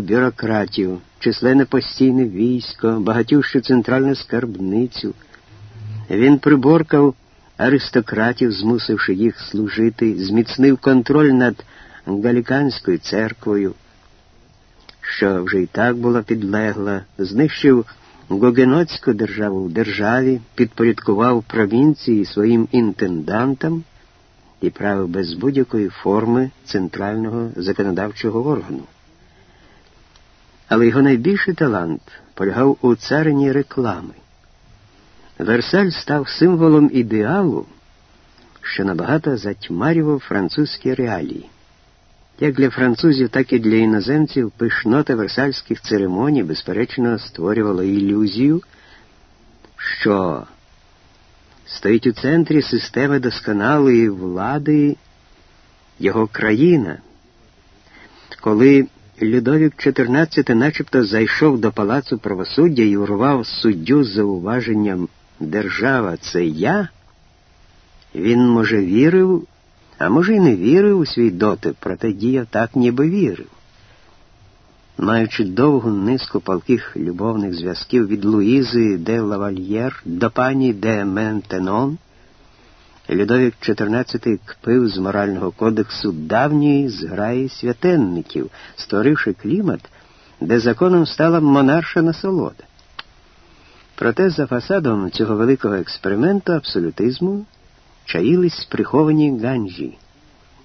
бюрократію, численне постійне військо, багатющу центральну скарбницю. Він приборкав аристократів, змусивши їх служити, зміцнив контроль над Галіканською церквою, що вже й так була підлегла, знищив Гогеноцьку державу в державі, підпорядкував провінції своїм інтендантам і правив без будь-якої форми центрального законодавчого органу. Але його найбільший талант полягав у царині реклами. Версаль став символом ідеалу, що набагато затьмарював французькі реалії. Як для французів, так і для іноземців пишнота версальських церемоній, безперечно, створювала ілюзію, що стоїть у центрі системи досконалої влади його країна. Коли Людовік XIV начебто зайшов до палацу правосуддя і урвав суддю з зауваженням Держава це я, він, може, вірив, а може, й не вірив у свій дотип, проте діяв так, ніби вірив. Маючи довгу низку палких любовних зв'язків від Луїзи де Лавальєр до пані де Ментенон, Людовік XIV кпив з морального кодексу давньої зграї святенників, створивши клімат, де законом стала монарша насолода. Проте за фасадом цього великого експерименту абсолютизму чаїлись приховані ганжі.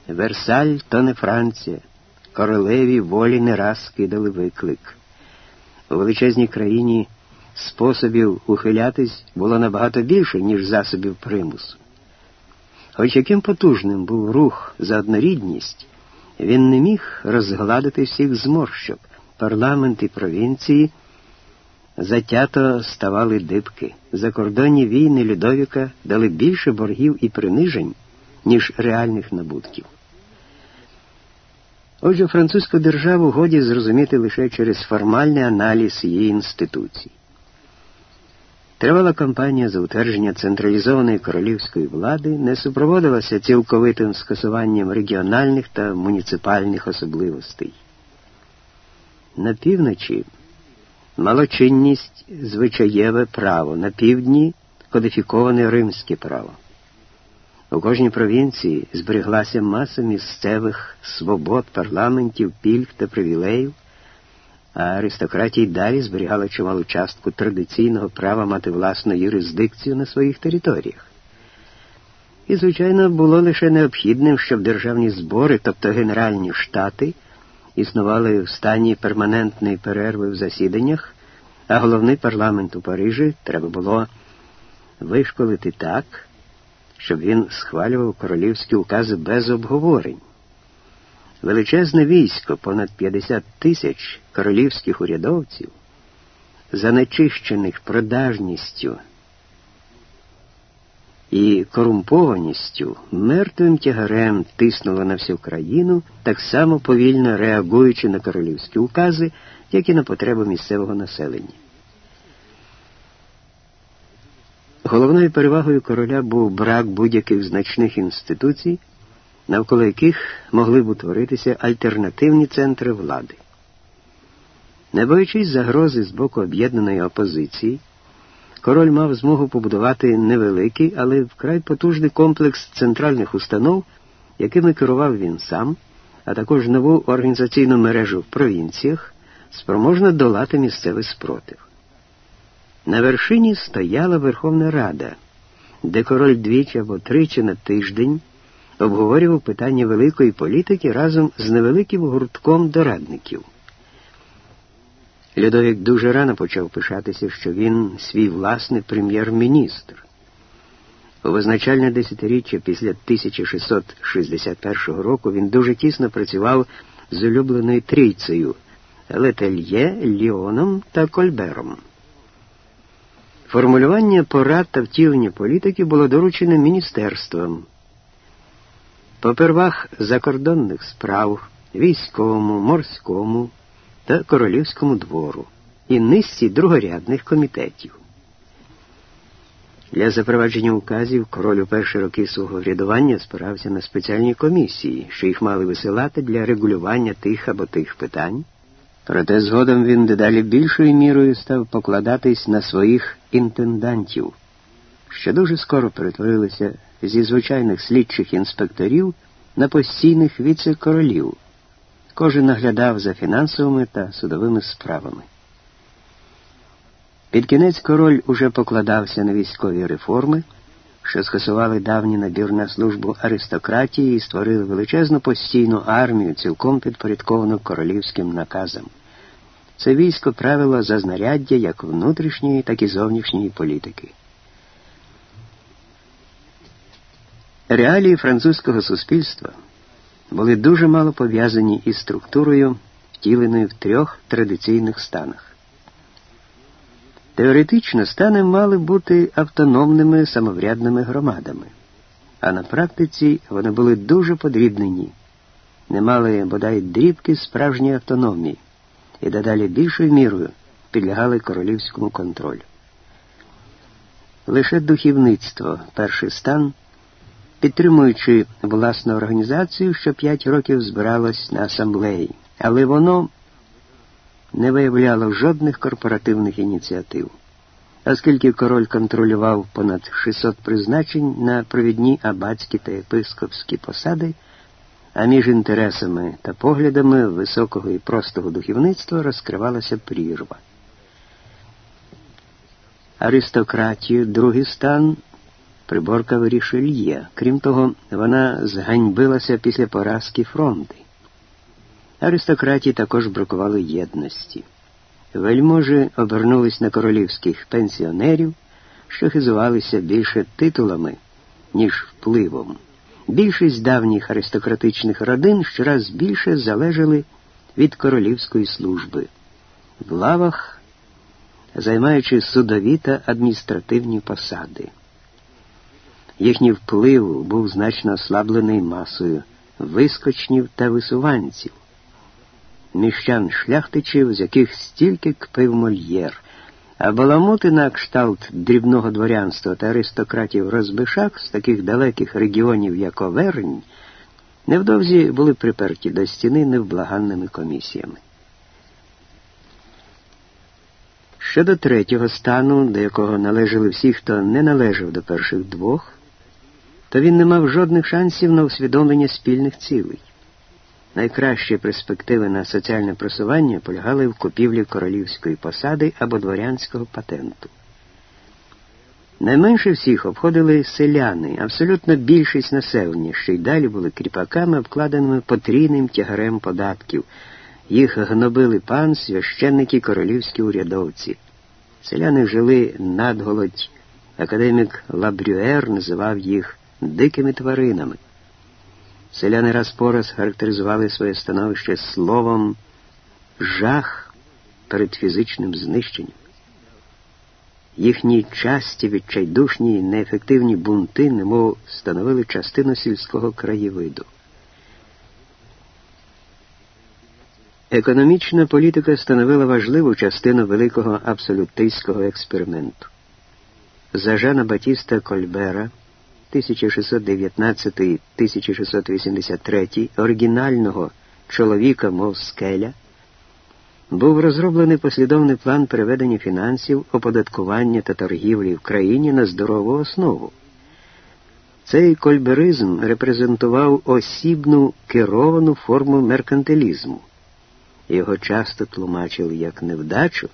Версаль то не Франція, королеві волі не раз кидали виклик. У величезній країні способів ухилятись було набагато більше, ніж засобів примусу. Хоч яким потужним був рух за однорідність, він не міг розгладити всіх зморщок, парламент і провінції затято ставали дибки. Закордонні війни Людовіка дали більше боргів і принижень, ніж реальних набутків. Отже, французьку державу годі зрозуміти лише через формальний аналіз її інституцій. Тривала кампанія за утвердження централізованої королівської влади не супроводилася цілковитим скасуванням регіональних та муніципальних особливостей. На півночі малочинність звичаєве право, на півдні кодифіковане римське право. У кожній провінції збереглася маса місцевих свобод, парламентів, пільг та привілеїв а аристократія далі зберігала чималу частку традиційного права мати власну юрисдикцію на своїх територіях. І, звичайно, було лише необхідним, щоб державні збори, тобто Генеральні штати, існували в стані перманентної перерви в засіданнях, а головний парламент у Парижі треба було вишколити так, щоб він схвалював королівські укази без обговорень. Величезне військо, понад 50 тисяч королівських урядовців, занечищених продажністю і корумпованістю, мертвим тягарем тиснуло на всю країну, так само повільно реагуючи на королівські укази, як і на потреби місцевого населення. Головною перевагою короля був брак будь-яких значних інституцій навколо яких могли б утворитися альтернативні центри влади. Не боючись загрози з боку об'єднаної опозиції, король мав змогу побудувати невеликий, але вкрай потужний комплекс центральних установ, якими керував він сам, а також нову організаційну мережу в провінціях, спроможна долати місцевий спротив. На вершині стояла Верховна Рада, де король двічі або тричі на тиждень обговорював питання великої політики разом з невеликим гуртком дорадників. Людовік дуже рано почав пишатися, що він свій власний прем'єр-міністр. У визначальне десятиріччя після 1661 року він дуже тісно працював з улюбленою трійцею Летельє, Ліоном та Кольбером. Формулювання порад та втілення політики було доручене міністерством попервах закордонних справ, військовому, морському та королівському двору і низці другорядних комітетів. Для запровадження указів король у перші роки свого врядування спирався на спеціальні комісії, що їх мали висилати для регулювання тих або тих питань, Проте згодом він дедалі більшою мірою став покладатись на своїх інтендантів, що дуже скоро перетворилися зі звичайних слідчих інспекторів на постійних віце-королів. Кожен наглядав за фінансовими та судовими справами. Під кінець король уже покладався на військові реформи, що скасували давній набір на службу аристократії і створили величезну постійну армію, цілком підпорядковану королівським наказам. Це військо правило за знаряддя як внутрішньої, так і зовнішньої політики. Реалії французького суспільства були дуже мало пов'язані із структурою, втіленою в трьох традиційних станах. Теоретично стани мали бути автономними самоврядними громадами, а на практиці вони були дуже подрібнені, не мали бодай дрібки справжньої автономії і дедалі більшою мірою підлягали королівському контролю. Лише духівництво, перший стан, підтримуючи власну організацію, що п'ять років збиралось на асамблеї, але воно не виявляло жодних корпоративних ініціатив. Оскільки король контролював понад 600 призначень на провідні абатські та єпископські посади, а між інтересами та поглядами високого і простого духовництва розкривалася прірва. Аристократію, другий стан приборкав Рішельє. Крім того, вона зганьбилася після поразки фронти. Аристократії також бракували єдності. Вельможі обернулись на королівських пенсіонерів, що хизувалися більше титулами, ніж впливом. Більшість давніх аристократичних родин щораз більше залежали від королівської служби, в лавах, займаючи судові та адміністративні посади. Їхній вплив був значно ослаблений масою вискочнів та висуванців міщан шляхтичів, з яких стільки кпив мольєр, а баламути на кшталт дрібного дворянства та аристократів розбишак з таких далеких регіонів, як Овернь, невдовзі були приперті до стіни невблаганними комісіями. Щодо третього стану, до якого належали всі, хто не належав до перших двох, то він не мав жодних шансів на усвідомлення спільних цілей. Найкращі перспективи на соціальне просування полягали в купівлі королівської посади або дворянського патенту. Найменше всіх обходили селяни, абсолютно більшість населення, що й далі були кріпаками, обкладеними потрійним тягарем податків. Їх гнобили пан, священники королівські урядовці. Селяни жили надголодь. Академік Лабрюер називав їх дикими тваринами. Селяни раз по раз характеризували своє становище словом жах перед фізичним знищенням. Їхні часті, відчайдушні неефективні бунти, немов становили частину сільського краєвиду. Економічна політика становила важливу частину великого абсолютистського експерименту. За Жана Батіста Кольбера 1619-1683 оригінального чоловіка, мов скеля, був розроблений послідовний план переведення фінансів, оподаткування та торгівлі в країні на здорову основу. Цей кольберизм репрезентував осібну керовану форму меркантилізму. Його часто тлумачили як невдачу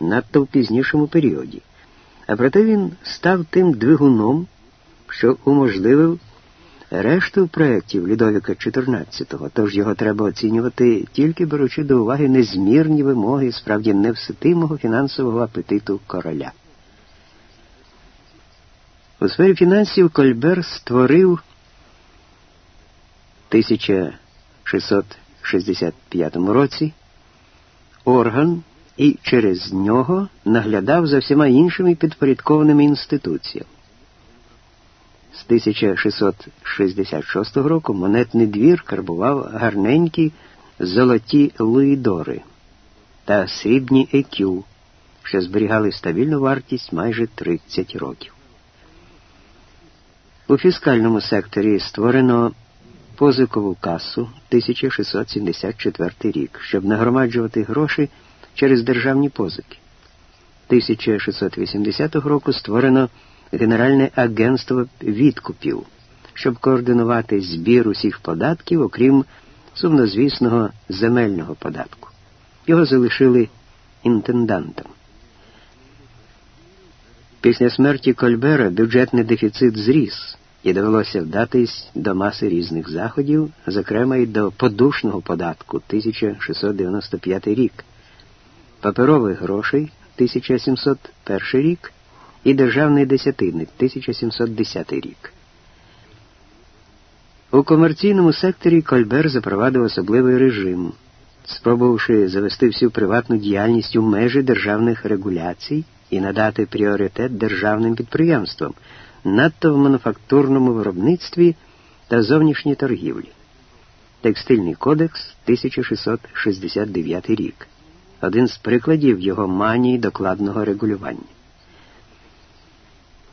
надто в пізнішому періоді. А проте він став тим двигуном що уможливив решту проєктів Людовіка XIV, тож його треба оцінювати тільки беручи до уваги незмірні вимоги справді невситимого фінансового апетиту короля. У сфері фінансів Кольбер створив 1665 році орган і через нього наглядав за всіма іншими підпорядкованими інституціями. З 1666 року монетний двір карбував гарненькі золоті луїдори та срібні екю, що зберігали стабільну вартість майже 30 років. У фіскальному секторі створено позикову касу 1674 рік, щоб нагромаджувати гроші через державні позики. 1680 року створено Генеральне агентство відкупів, щоб координувати збір усіх податків, окрім сумнозвісного земельного податку. Його залишили інтендантом. Після смерті Кольбера бюджетний дефіцит зріс і довелося вдатись до маси різних заходів, зокрема й до подушного податку 1695 рік, паперових грошей 1701 рік і державний десятинник 1710 рік. У комерційному секторі Кольбер запровадив особливий режим, спробувавши завести всю приватну діяльність у межі державних регуляцій і надати пріоритет державним підприємствам, надто в мануфактурному виробництві та зовнішній торгівлі. Текстильний кодекс 1669 рік. Один з прикладів його манії докладного регулювання.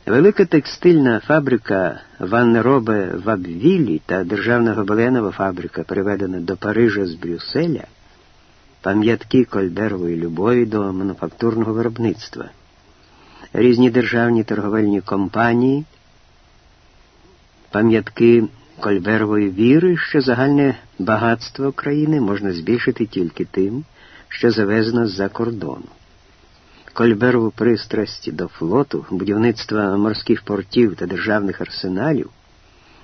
Велика текстильна фабрика Ваннеробе в Абвілі та державна гобеленова фабрика, приведена до Парижа з Брюсселя, пам'ятки кольдерової любові до мануфактурного виробництва, різні державні торговельні компанії, пам'ятки кольберової віри, що загальне багатство країни можна збільшити тільки тим, що завезено з-за кордону. Кольберову пристрасть до флоту, будівництва морських портів та державних арсеналів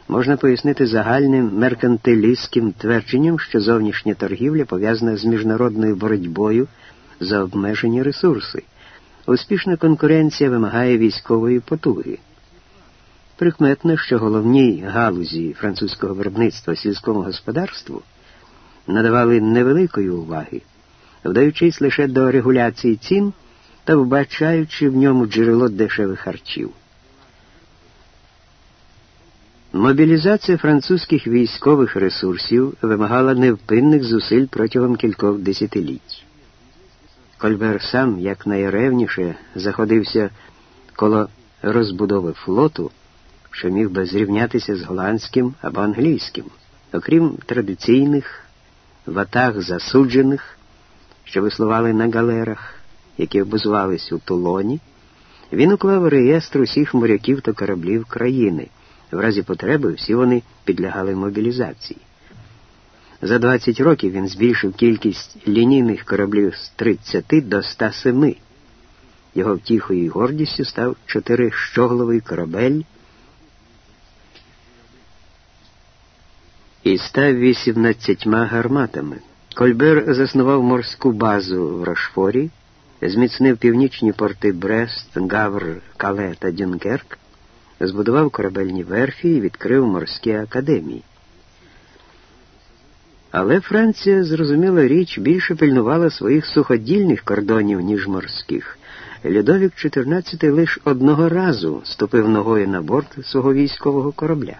можна пояснити загальним меркантилістським твердженням, що зовнішня торгівля пов'язана з міжнародною боротьбою за обмежені ресурси. Успішна конкуренція вимагає військової потуги. Прикметно, що головній галузі французького виробництва сільському господарству надавали невеликої уваги, вдаючись лише до регуляції цін та вбачаючи в ньому джерело дешевих харчів. Мобілізація французьких військових ресурсів вимагала невпинних зусиль протягом кількох десятиліть. Кольбер сам якнайревніше заходився коло розбудови флоту, що міг би зрівнятися з голландським або англійським, окрім традиційних ватаг засуджених, що вислували на галерах які базувались у Тулоні, він уклав реєстр усіх моряків та кораблів країни. В разі потреби всі вони підлягали мобілізації. За 20 років він збільшив кількість лінійних кораблів з 30 до 107. Його втіхою і гордістю став чотирищогловий корабель і став 18 гарматами. Кольбер заснував морську базу в Рошфорі зміцнив північні порти Брест, Гавр, Кале та Дюнкерк, збудував корабельні верфі і відкрив морські академії. Але Франція, зрозуміла річ, більше пильнувала своїх суходільних кордонів, ніж морських. Людовік XIV лише одного разу ступив ногою на борт свого військового корабля.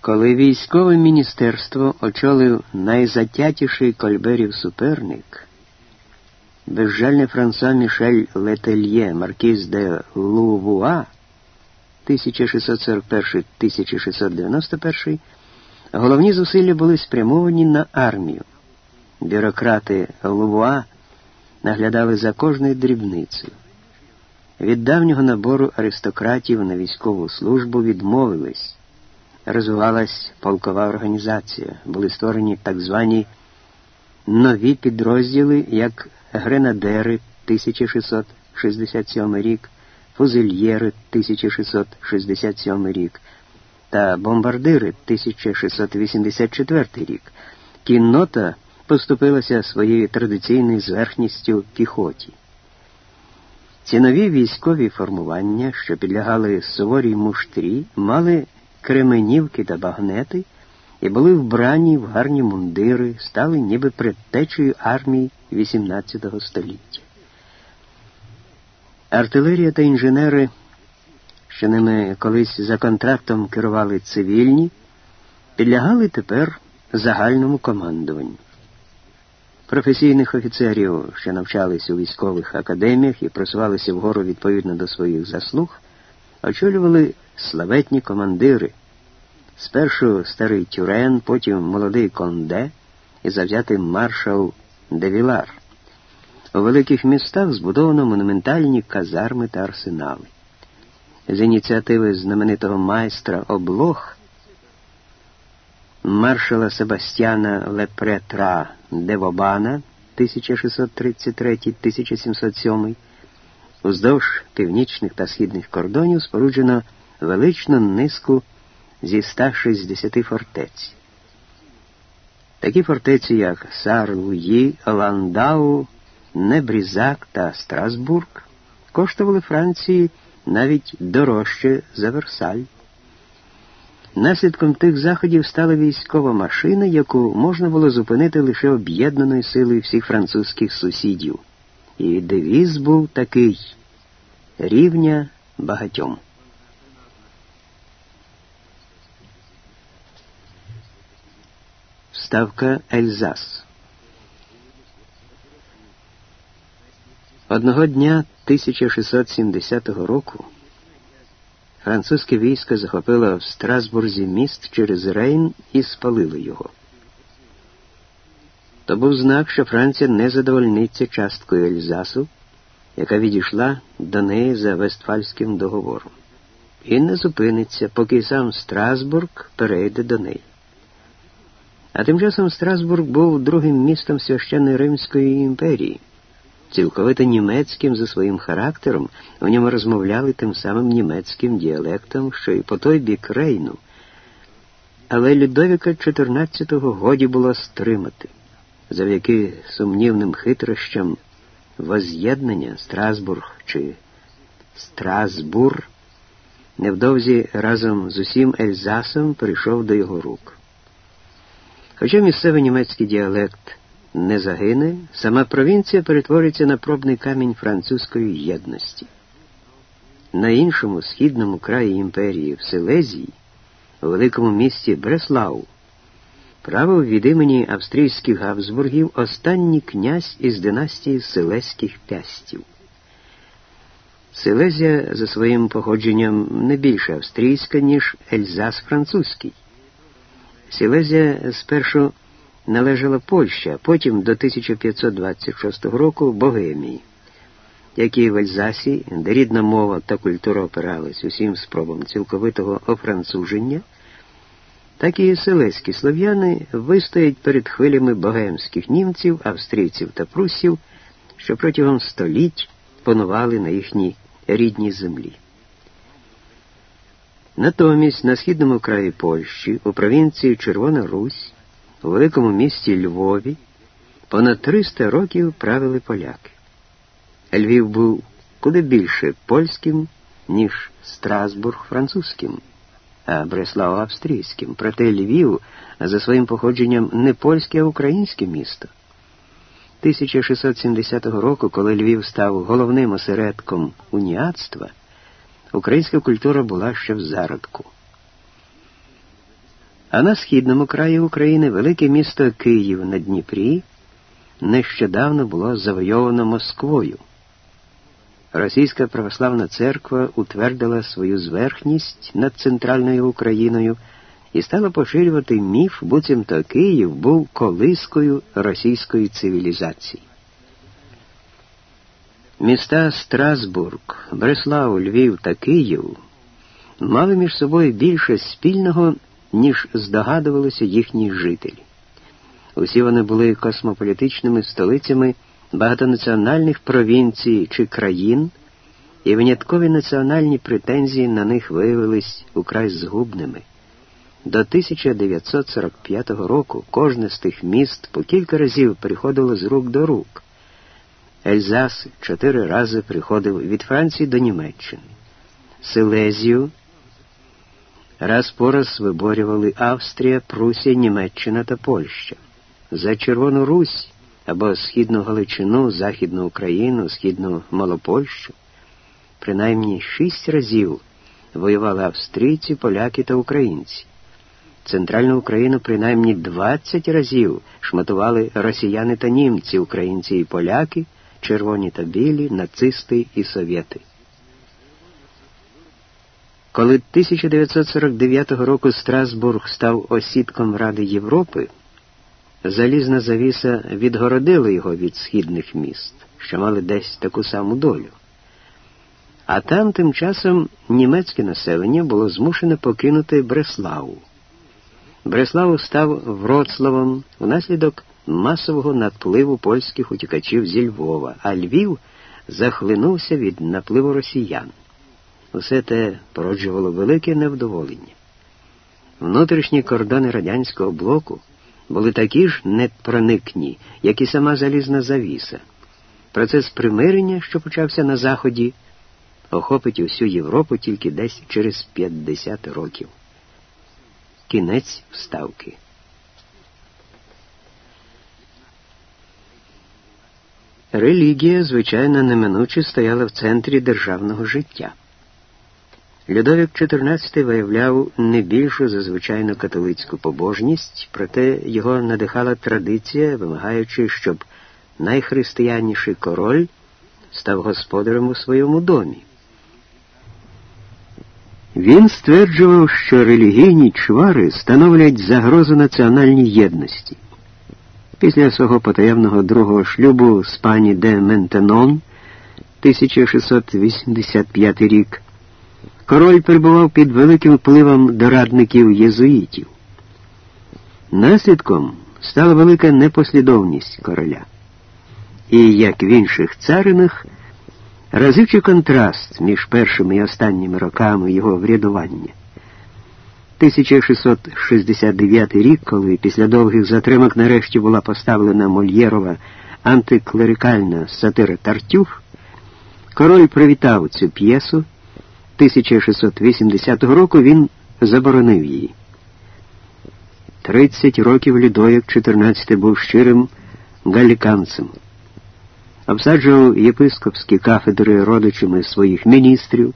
Коли військове міністерство очолив найзатятіший кольберів суперник, безжальний Франсуа Мішель Летельє, маркіз де Лувуа 1641-1691, головні зусилля були спрямовані на армію. Бюрократи Лувуа наглядали за кожною дрібницею. Від давнього набору аристократів на військову службу відмовились. Розвивалась полкова організація, були створені так звані нові підрозділи, як гренадери 1667 рік, фузельєри 1667 рік та бомбардири 1684 рік. Кіннота поступилася своєю традиційною зверхністю піхоті. Ці нові військові формування, що підлягали суворій муштрі, мали кременівки та багнети і були вбрані в гарні мундири, стали ніби предтечею армії XVIII століття. Артилерія та інженери, що ними колись за контрактом керували цивільні, підлягали тепер загальному командуванню. Професійних офіцерів, що навчались у військових академіях і просувалися вгору відповідно до своїх заслуг, очолювали славетні командири Спершу старий Тюрен, потім молодий Конде і завзятий маршал Девілар. У великих містах збудовано монументальні казарми та арсенали. З ініціативи знаменитого майстра облог маршала Себастьяна Лепретра де Вобана 1633-1707 уздовж північних та східних кордонів споруджено величну низку зі 160 фортець. Такі фортеці, як Сар-Луї, Ландау, Небрізак та Страсбург, коштували Франції навіть дорожче за Версаль. Наслідком тих заходів стала військова машина, яку можна було зупинити лише об'єднаною силою всіх французьких сусідів. І девіз був такий рівня багатьом. Ставка Ельзас. Одного дня 1670 року французьке військо захопило в Страсбурзі міст через Рейн і спалило його. То був знак, що Франція не задовольниться часткою Ельзасу, яка відійшла до неї за Вестфальським договором, і не зупиниться, поки сам Страсбург перейде до неї. А тим часом Страсбург був другим містом священної Римської імперії цілковито німецьким за своїм характером, у ньому розмовляли тим самим німецьким діалектом, що й по той бік Рейну. Але Людовіка XIV годі було стримати, завдяки сумнівним хитрощам воз'єднання Страсбург чи Страсбур невдовзі разом з усім Ельзасом прийшов до його рук. Хоча місцевий німецький діалект не загине, сама провінція перетвориться на пробний камінь французької єдності. На іншому східному краї імперії в Силезії, у великому місті Бреслау, правив від імені австрійських Габсбургів останній князь із династії Селезьких пястів. Силезія за своїм походженням не більше австрійська, ніж Ельзас французький. Силезія спершу належала Польща, потім до 1526 року Богемії, як і в Ельзасі, де рідна мова та культура опирались усім спробам цілковитого офранцуження, так і селезькі слов'яни вистоять перед хвилями богемських німців, австрійців та прусів, що протягом століть панували на їхній рідній землі. Натомість на східному краї Польщі, у провінції Червона Русь, у великому місті Львові понад 300 років правили поляки. Львів був куди більше польським, ніж Страсбург французьким, а Бреслав австрійським. Проте Львів за своїм походженням не польське, а українське місто. 1670 року, коли Львів став головним осередком уніатства, українська культура була ще в зародку. А на східному краї України велике місто Київ на Дніпрі нещодавно було завойовано Москвою. Російська православна церква утвердила свою зверхність над центральною Україною і стала поширювати міф, буцімто Київ був колискою російської цивілізації. Міста Страсбург, Бреслав, Львів та Київ мали між собою більше спільного ніж здогадувалися їхні жителі. Усі вони були космополітичними столицями багатонаціональних провінцій чи країн, і виняткові національні претензії на них виявились украй згубними. До 1945 року кожне з тих міст по кілька разів приходило з рук до рук. Ельзас чотири рази приходив від Франції до Німеччини. Силезію раз по раз виборювали Австрія, Прусія, Німеччина та Польща. За Червону Русь або Східну Галичину, Західну Україну, Східну Малопольщу. Принаймні шість разів воювали австрійці, поляки та українці. Центральну Україну принаймні 20 разів шматували росіяни та німці, українці і поляки, червоні та білі, нацисти і совєти. Коли 1949 року Страсбург став осідком Ради Європи, залізна завіса відгородила його від східних міст, що мали десь таку саму долю. А там тим часом німецьке населення було змушене покинути Бреславу. Бреслав став Вроцлавом внаслідок масового надпливу польських утікачів зі Львова, а Львів захлинувся від напливу росіян. Усе те породжувало велике невдоволення. Внутрішні кордони радянського блоку були такі ж непроникні, як і сама залізна завіса. Процес примирення, що почався на Заході, охопить усю Європу тільки десь через 50 років. Кінець вставки. Релігія, звичайно, неминуче стояла в центрі державного життя. Людовік XIV виявляв не більшу за звичайну католицьку побожність, проте його надихала традиція, вимагаючи, щоб найхристиянніший король став господарем у своєму домі. Він стверджував, що релігійні чвари становлять загрозу національній єдності. Після свого потаємного другого шлюбу з пані де Ментенон 1685 рік король перебував під великим впливом дорадників єзуїтів. Наслідком стала велика непослідовність короля. І, як в інших царинах, разючий контраст між першими і останніми роками його врядування. 1669 рік, коли після довгих затримок нарешті була поставлена Мольєрова антиклерикальна сатира Тартюх, король привітав цю п'єсу. 1680 року він заборонив її. 30 років Людоєк 14 був щирим галіканцем. Обсаджував єпископські кафедри родичами своїх міністрів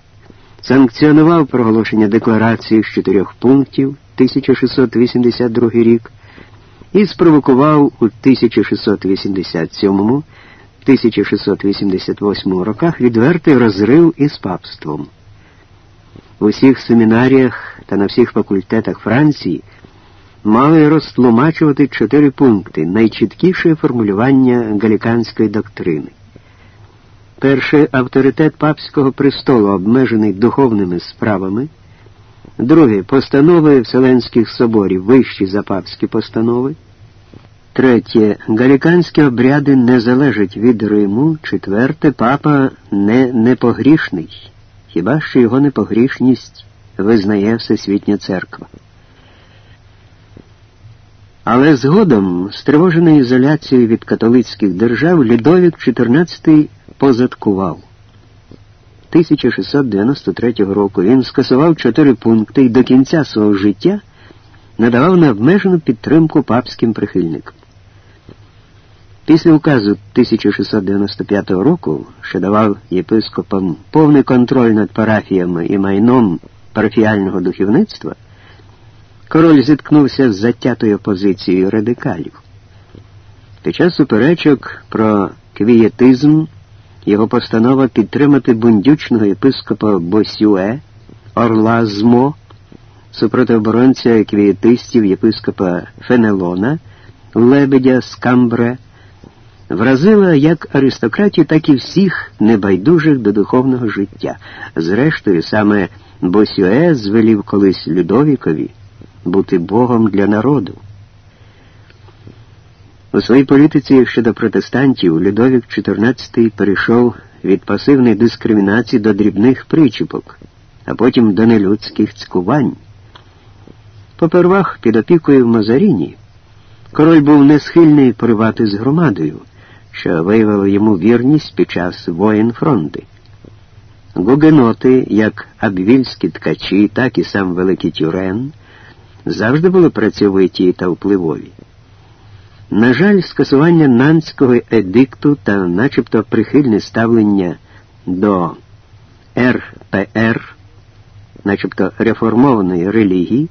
санкціонував проголошення декларації з чотирьох пунктів 1682 рік і спровокував у 1687-1688 роках відвертий розрив із папством. У всіх семінаріях та на всіх факультетах Франції мали розтлумачувати чотири пункти найчіткіше формулювання галіканської доктрини. Перше авторитет папського престолу обмежений духовними справами. Друге постанови Вселенських соборів вищі за папські постанови. Третє. Галіканські обряди не залежать від Риму. Четверте, папа не непогрішний, хіба що його непогрішність визнає Всесвітня церква. Але згодом, стривожений ізоляцією від католицьких держав, Людовік XIV позадкував. 1693 року він скасував чотири пункти і до кінця свого життя надавав необмежену підтримку папським прихильникам. Після указу 1695 року, що давав єпископам повний контроль над парафіями і майном парафіального духовництва, король зіткнувся з затятою позицією радикалів. Під час суперечок про квієтизм його постанова підтримати бундючного єпископа Босюе, Орла Змо, супроти оборонця квієтистів єпископа Фенелона, Лебедя Скамбре, вразила як аристократію, так і всіх небайдужих до духовного життя. Зрештою, саме Босюе звелів колись Людовікові бути Богом для народу. У своїй політиці щодо протестантів Людовік XIV перейшов від пасивної дискримінації до дрібних причіпок, а потім до нелюдських цькувань. Попервах під опікою в Мазаріні король був не схильний поривати з громадою, що виявило йому вірність під час воєн фронти. Гугеноти, як абвільські ткачі, так і сам Великий Тюрен, завжди були працьовиті та впливові. На жаль, скасування нанського едикту та начебто прихильне ставлення до РПР, начебто реформованої релігії,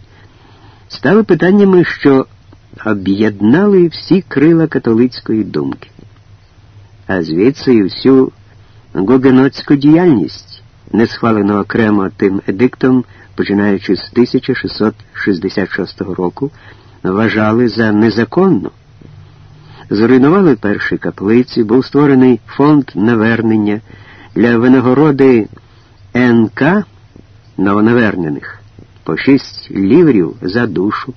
стали питаннями, що об'єднали всі крила католицької думки, а звідси і всю гогенотську діяльність, не схвалено окремо тим едиктом, починаючи з 1666 року, вважали за незаконну. Зруйнували перші каплиці, був створений фонд навернення для винагороди НК новонавернених по 6 ліврів за душу.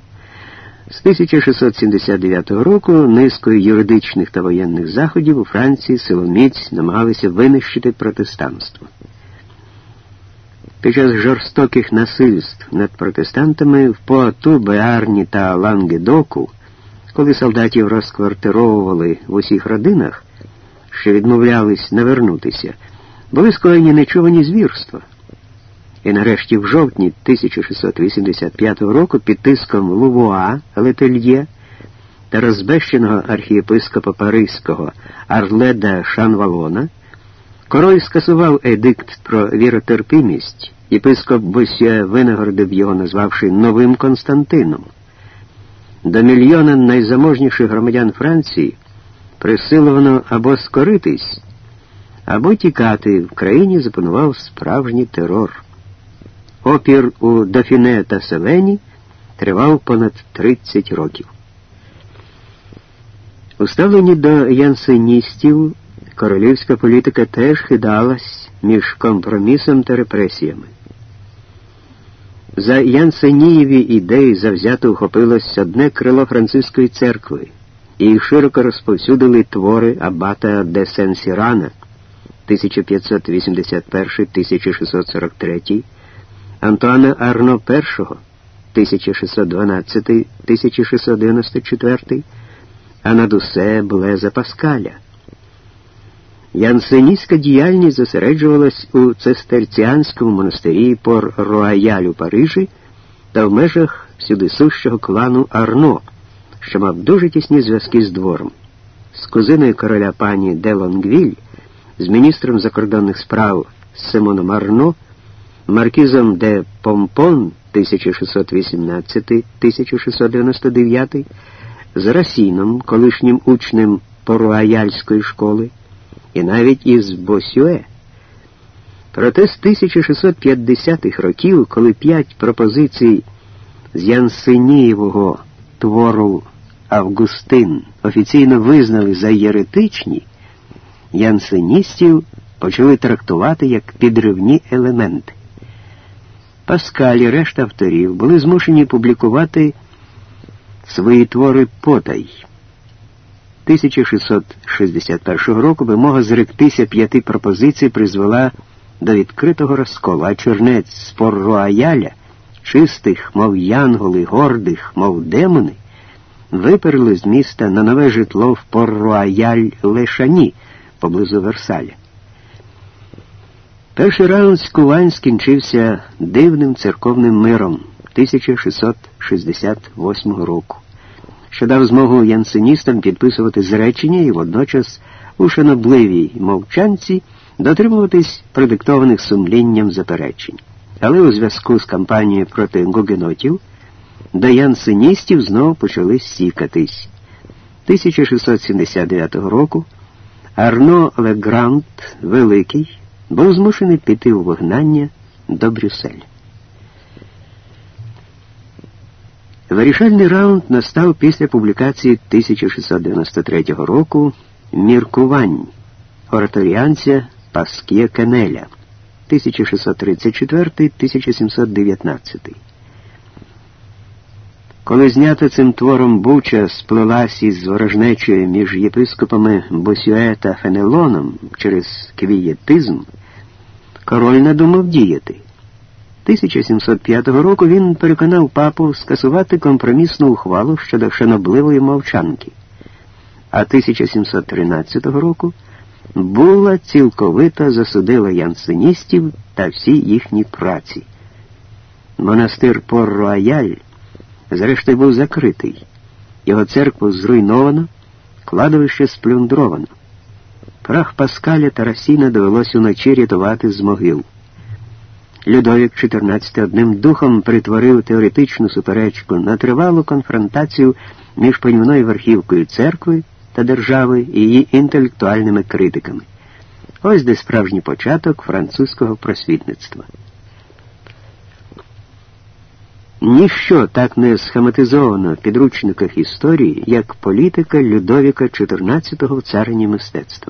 З 1679 року низкою юридичних та воєнних заходів у Франції силоміць намагалися винищити протестанство. Під час жорстоких насильств над протестантами в Поату, Беарні та Лангедоку, коли солдатів розквартировували в усіх родинах, що відмовлялись навернутися, були скоєні нечувані звірства. І нарешті в жовтні 1685 року під тиском Лувуа Летельє та розбещеного архієпископа Паризького Арледа Шанвалона король скасував едикт про віротерпимість, єпископ Босія винагородив його, назвавши Новим Константином. До мільйона найзаможніших громадян Франції присиловано або скоритись, або тікати в країні запанував справжній терор. Опір у Дофіне та Севені тривав понад 30 років. Уставлені до янсеністів, королівська політика теж хидалась між компромісом та репресіями. За Янсенієві ідеї завзято вхопилось одне крило французької церкви, і широко розповсюдили твори Абата де Сен-Сірана 1581-1643 Антуана Арно І 1612-1694, а над усе Блеза Паскаля. Янсеністська діяльність зосереджувалась у цистерціанському монастирі Пор Роаяль у Парижі та в межах всюдисущого клану Арно, що мав дуже тісні зв'язки з двором, з кузиною короля пані де Лонгвіль, з міністром закордонних справ Симоном Арно маркізом де Помпон 1618-1699, з Расіном, колишнім учнем Поруаяльської школи, і навіть із Босюе. Проте з 1650-х років, коли п'ять пропозицій з Янсенієвого твору Августин офіційно визнали за єретичні, янсеністів почали трактувати як підривні елементи. Паскаль і решта авторів були змушені публікувати свої твори потай. 1661 року вимога зректися п'яти пропозицій призвела до відкритого розколу, а чернець з Пор-Рояля, чистих, мов янголи, гордих, мов демони, виперли з міста на нове житло в Пор-Рояль Лешані поблизу Версаля. Перший раунд Кувань скінчився дивним церковним миром 1668 року, що дав змогу янсеністам підписувати зречення і водночас у шанобливій мовчанці дотримуватись продиктованих сумлінням заперечень. Але у зв'язку з кампанією проти гугенотів до янсеністів знову почали стікатись. 1679 року Арно Легрант Великий був змушений піти у вигнання до Брюсселя. Вирішальний раунд настав після публікації 1693 року Міркувань ораторіанця Паскє Кенеля 1634-1719. Коли знята цим твором Буча сплелась із ворожнечою між єпископами Босюе та Фенелоном через квієтизм, король надумав діяти. 1705 року він переконав папу скасувати компромісну ухвалу щодо шанобливої мовчанки, а 1713 року була цілковито засудила янсеністів та всі їхні праці. Монастир Пор-Рояль зрештою був закритий, його церкву зруйновано, кладовище сплюндровано. Прах Паскаля та Расіна довелось уночі рятувати з могил. Людовік XIV одним духом притворив теоретичну суперечку на тривалу конфронтацію між панівною верхівкою церкви та держави і її інтелектуальними критиками. Ось де справжній початок французького просвітництва. Ніщо так не схематизовано в підручниках історії, як політика Людовіка XIV в царині мистецтва.